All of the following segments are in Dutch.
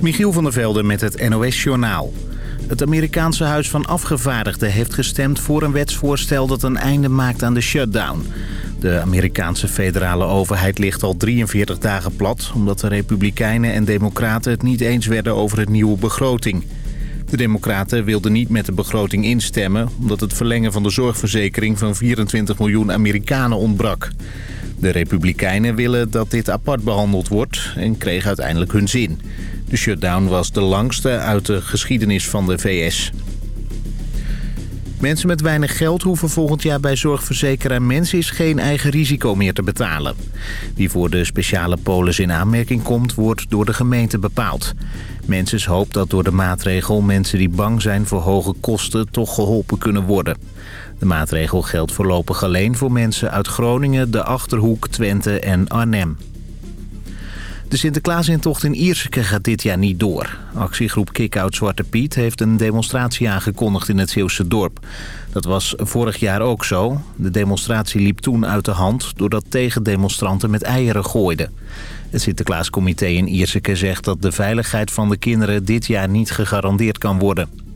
Michiel van der Velde met het NOS-journaal. Het Amerikaanse Huis van Afgevaardigden heeft gestemd voor een wetsvoorstel dat een einde maakt aan de shutdown. De Amerikaanse federale overheid ligt al 43 dagen plat... omdat de Republikeinen en Democraten het niet eens werden over het nieuwe begroting. De Democraten wilden niet met de begroting instemmen... omdat het verlengen van de zorgverzekering van 24 miljoen Amerikanen ontbrak. De Republikeinen willen dat dit apart behandeld wordt en kregen uiteindelijk hun zin. De shutdown was de langste uit de geschiedenis van de VS. Mensen met weinig geld hoeven volgend jaar bij zorgverzekeraar Mensis geen eigen risico meer te betalen. Wie voor de speciale polis in aanmerking komt, wordt door de gemeente bepaald. Mensis hoopt dat door de maatregel mensen die bang zijn voor hoge kosten toch geholpen kunnen worden. De maatregel geldt voorlopig alleen voor mensen uit Groningen, de Achterhoek, Twente en Arnhem. De Sinterklaasintocht in Ierseke gaat dit jaar niet door. Actiegroep Kick-Out Zwarte Piet heeft een demonstratie aangekondigd in het Zeeuwse dorp. Dat was vorig jaar ook zo. De demonstratie liep toen uit de hand doordat tegendemonstranten met eieren gooiden. Het Sinterklaascomité in Ierseke zegt dat de veiligheid van de kinderen dit jaar niet gegarandeerd kan worden.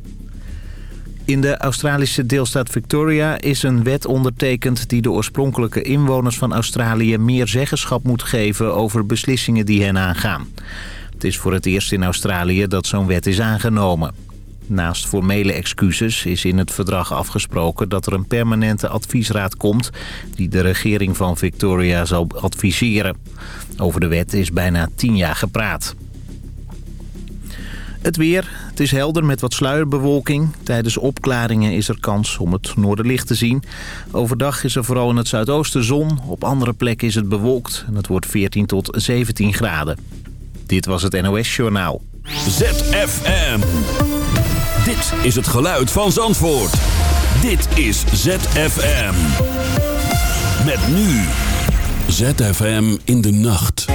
In de Australische deelstaat Victoria is een wet ondertekend... die de oorspronkelijke inwoners van Australië meer zeggenschap moet geven... over beslissingen die hen aangaan. Het is voor het eerst in Australië dat zo'n wet is aangenomen. Naast formele excuses is in het verdrag afgesproken dat er een permanente adviesraad komt... die de regering van Victoria zal adviseren. Over de wet is bijna tien jaar gepraat. Het weer. Het is helder met wat sluierbewolking. Tijdens opklaringen is er kans om het noorderlicht te zien. Overdag is er vooral in het zuidoosten zon. Op andere plekken is het bewolkt en het wordt 14 tot 17 graden. Dit was het NOS Journaal. ZFM. Dit is het geluid van Zandvoort. Dit is ZFM. Met nu. ZFM in de nacht.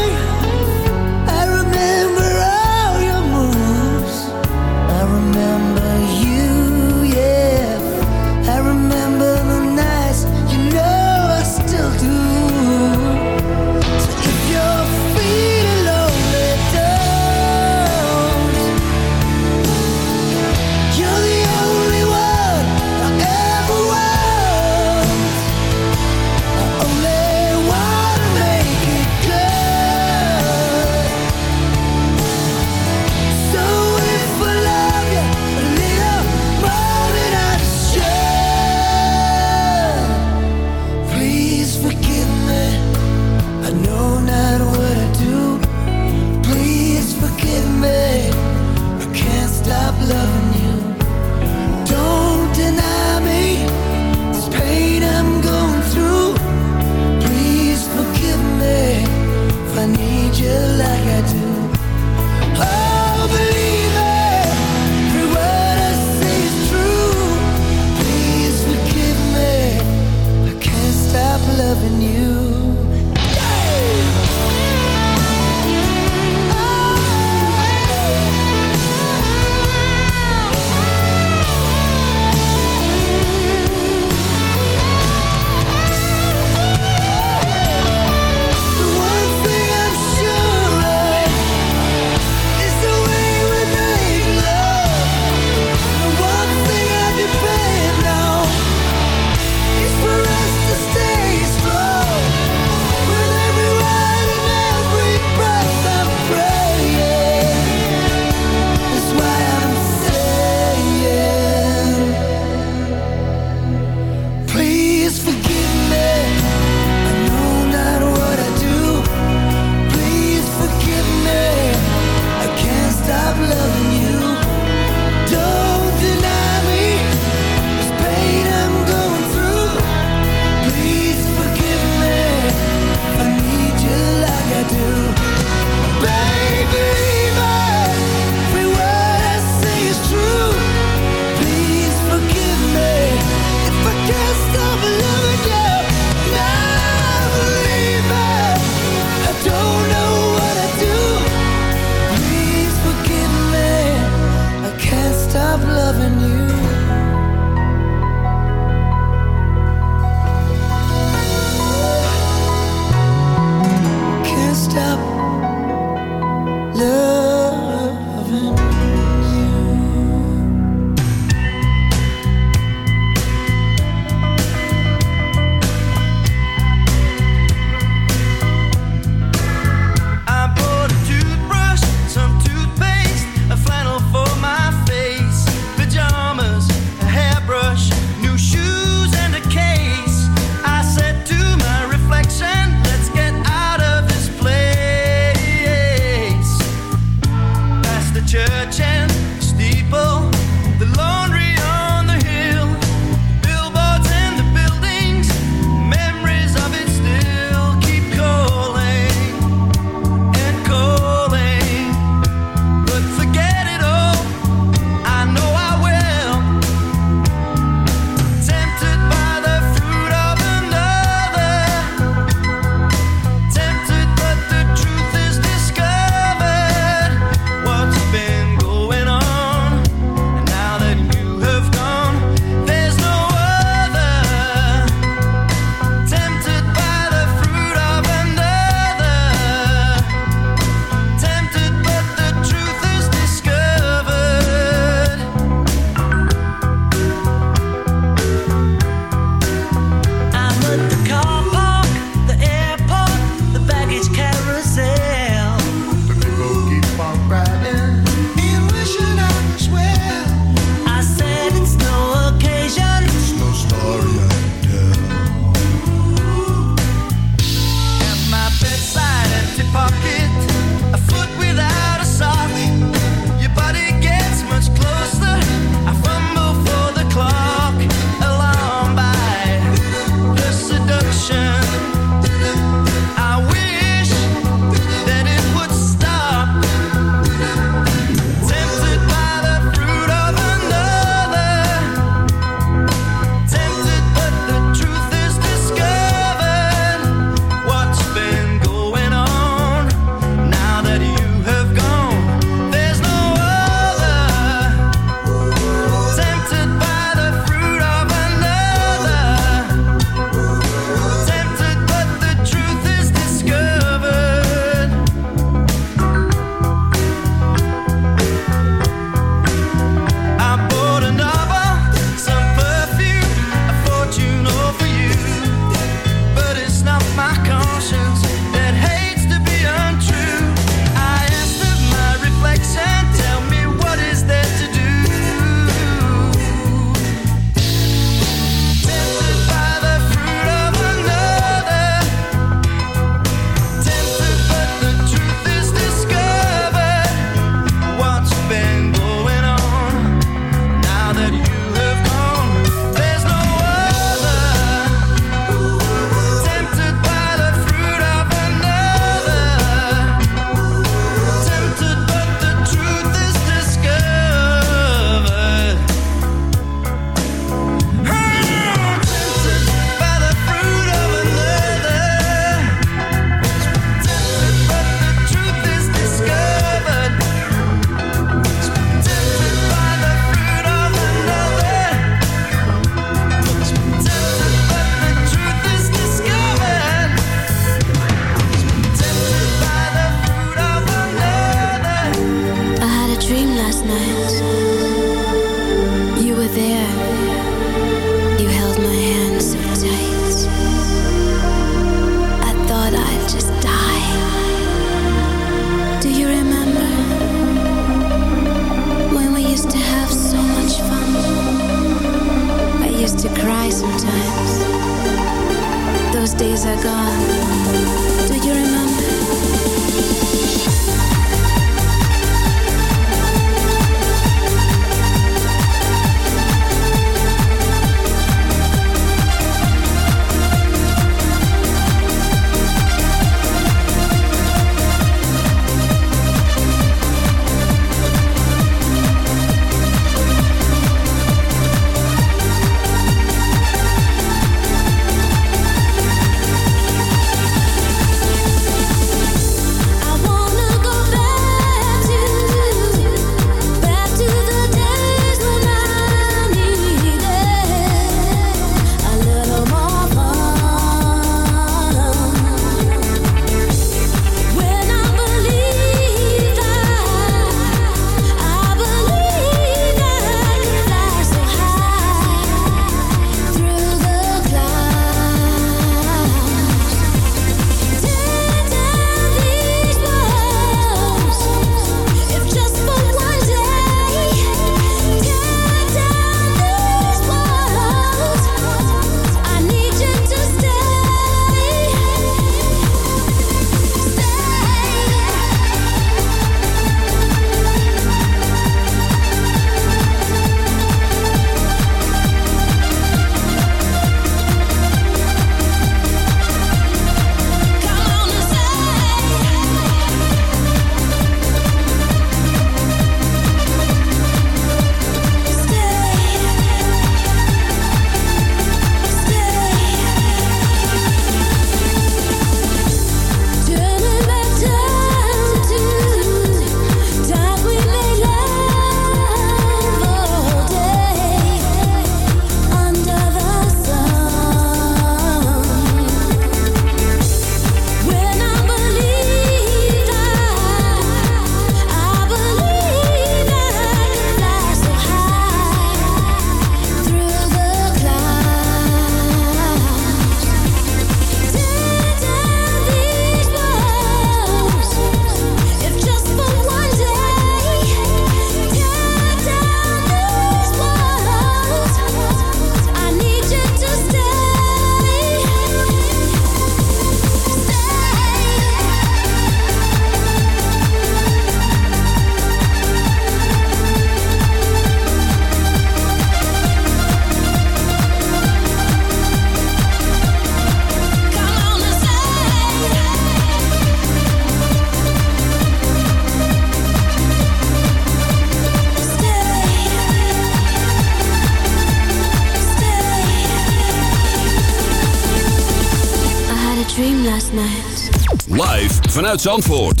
Dream last night. Live vanuit Zandvoort.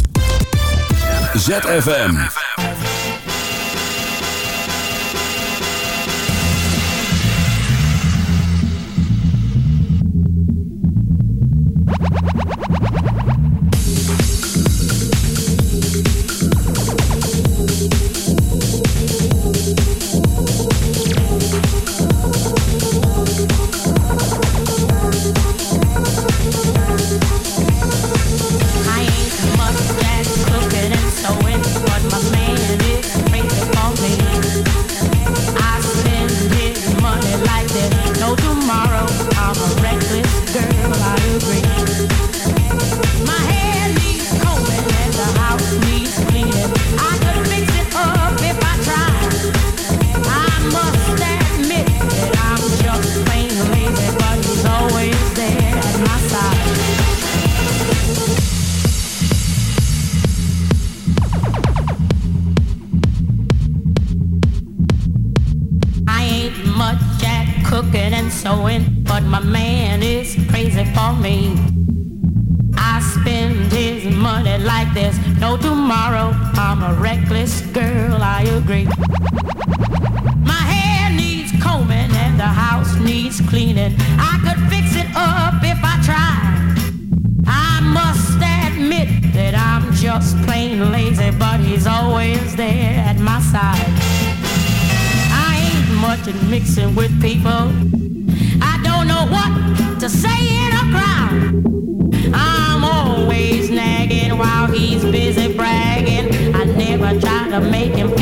ZFM.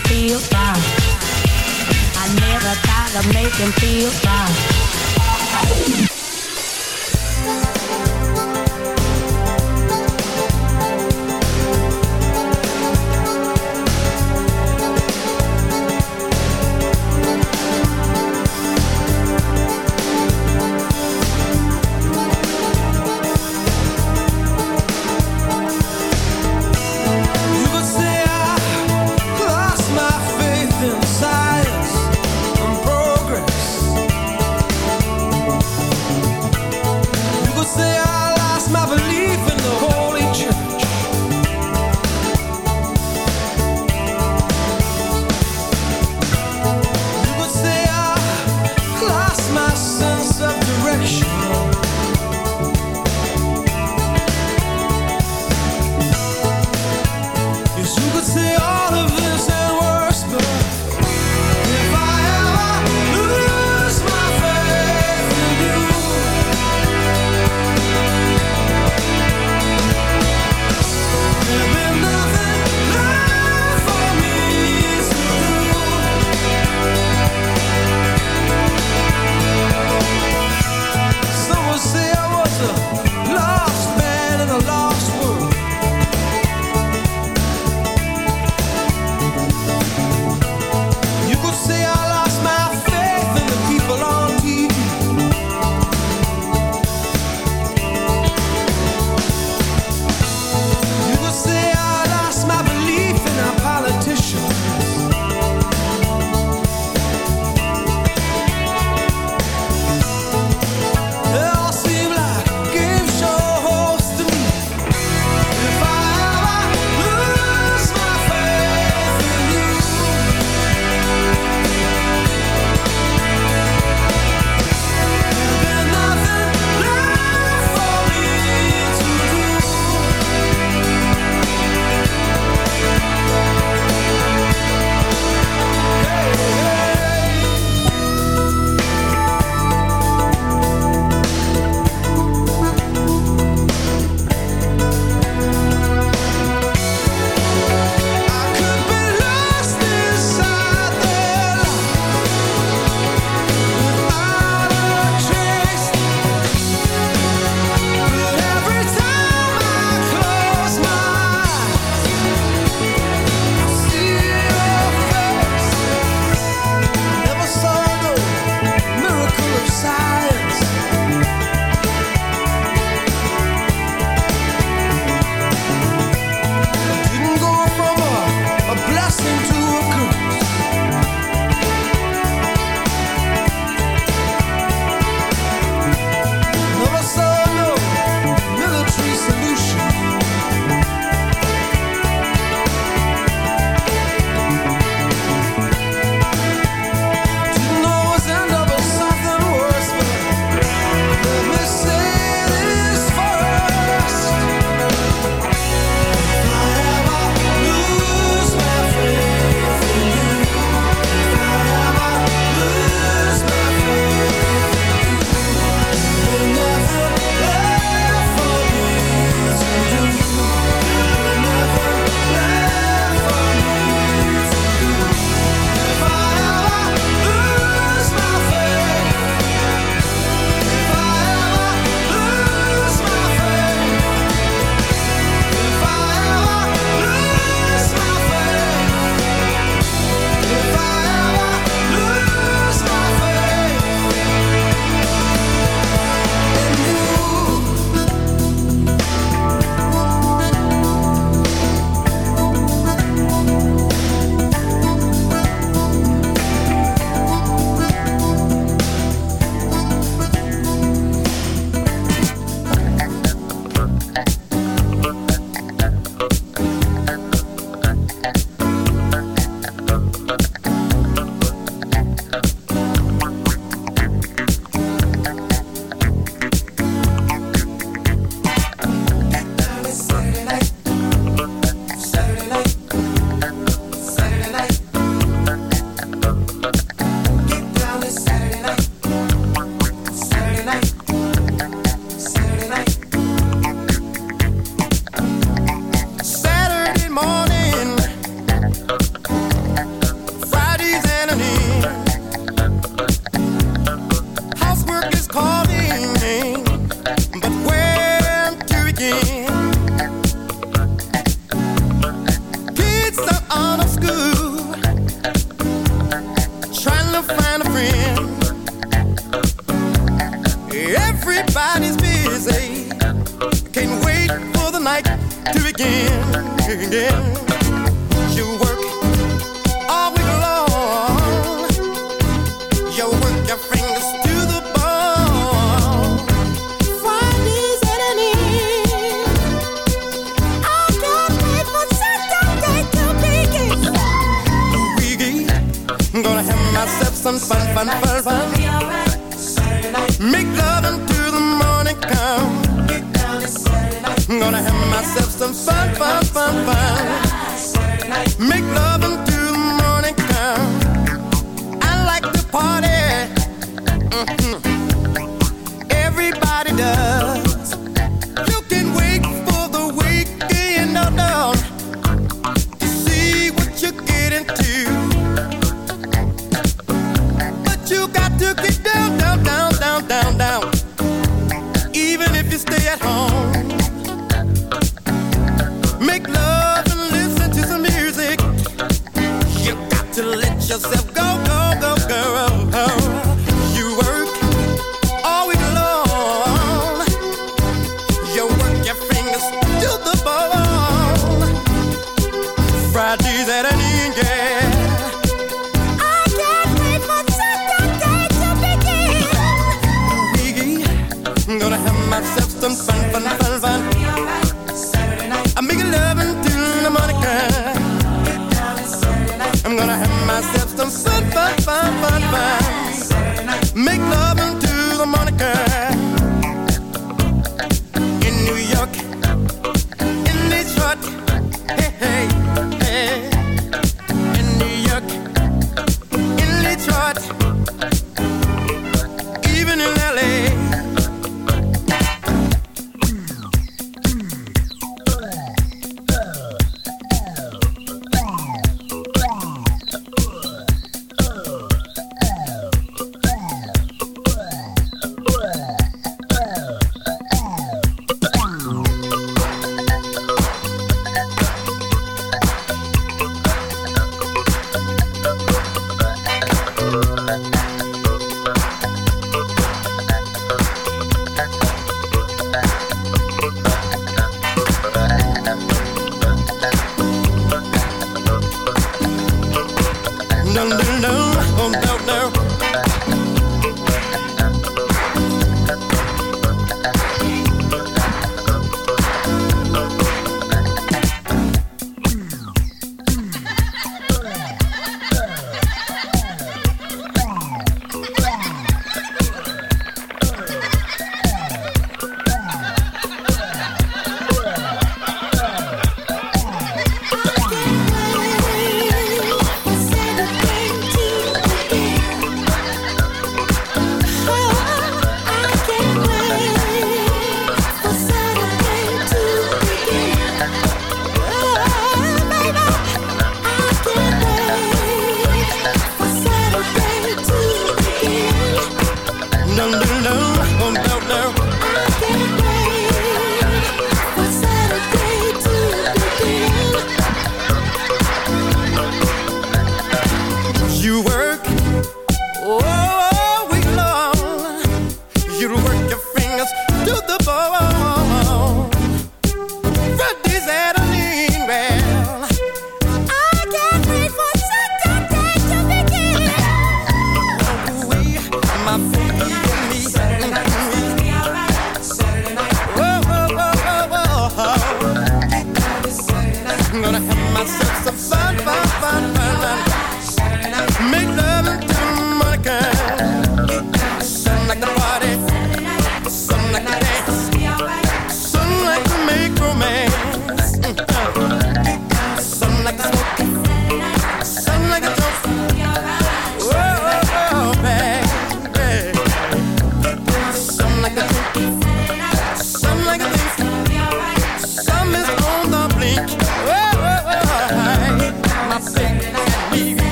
feel. I never thought of making feel bad.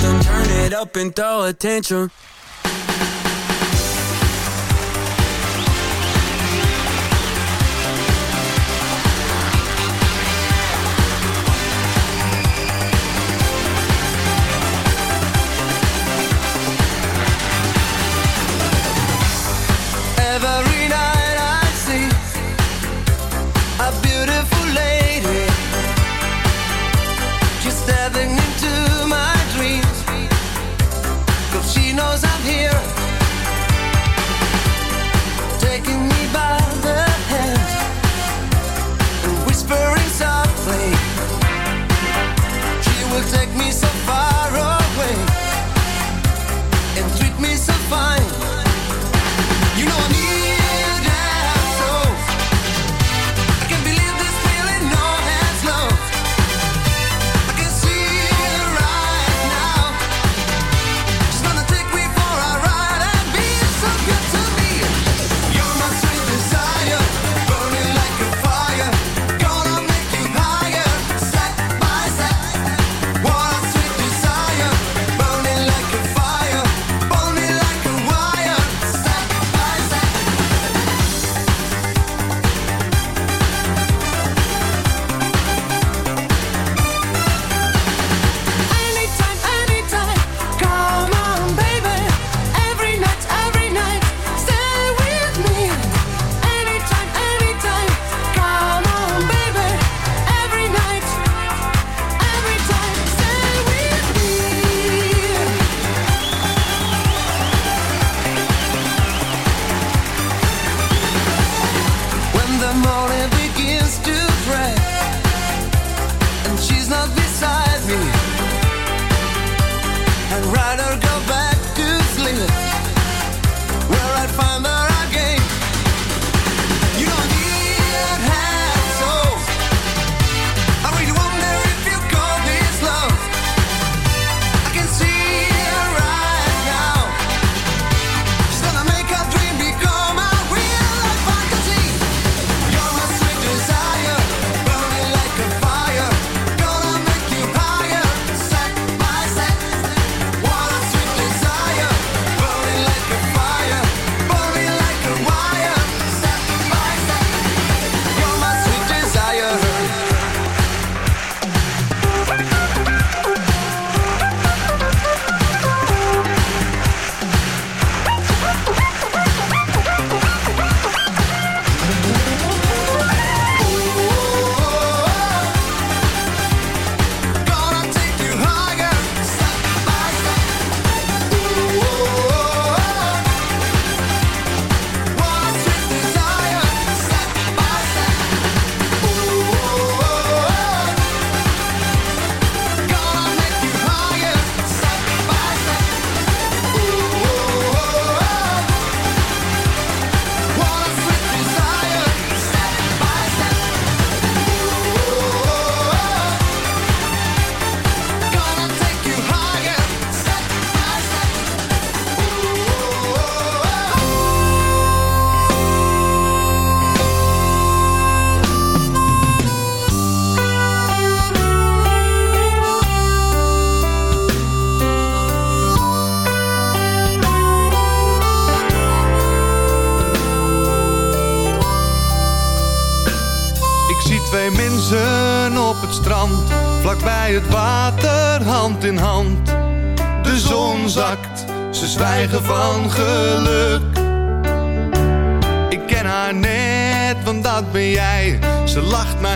something, turn it up and throw a tantrum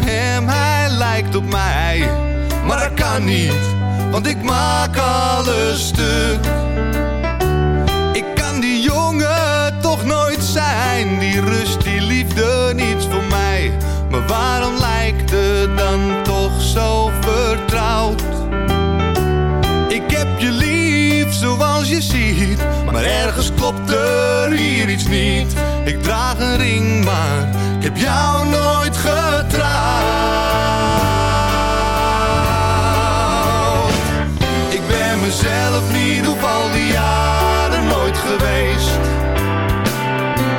hem, hij lijkt op mij. Maar dat kan niet, want ik maak alles stuk. Ik kan die jongen toch nooit zijn, die rust, die liefde, niets voor mij. Maar waarom lijkt het dan toch zo vertrouwd? Zoals je ziet, maar ergens klopt er hier iets niet. Ik draag een ring, maar ik heb jou nooit getrouwd. Ik ben mezelf niet op al die jaren nooit geweest.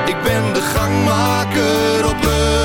Ik ben de gangmaker op het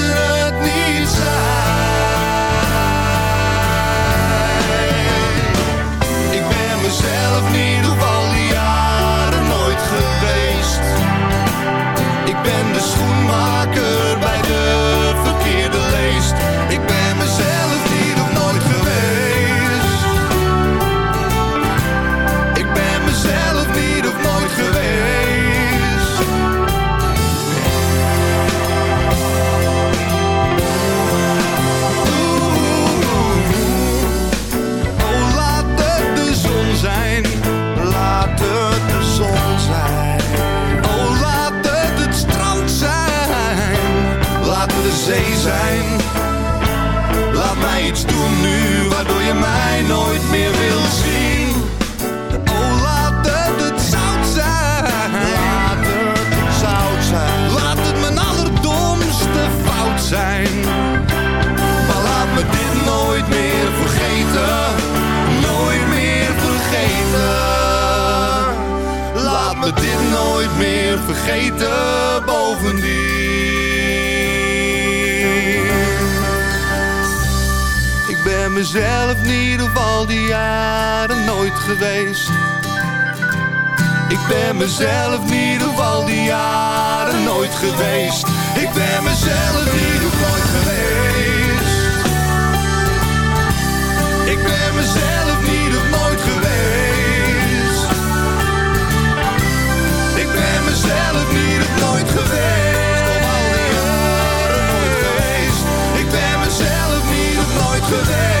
geweest. Ik ben mezelf niet op al die jaren nooit geweest. Ik ben mezelf niet nooit geweest. Ik ben mezelf niet op nooit geweest. Ik ben mezelf niet op nooit geweest. Al. Ik ben mezelf niet op nooit geweest.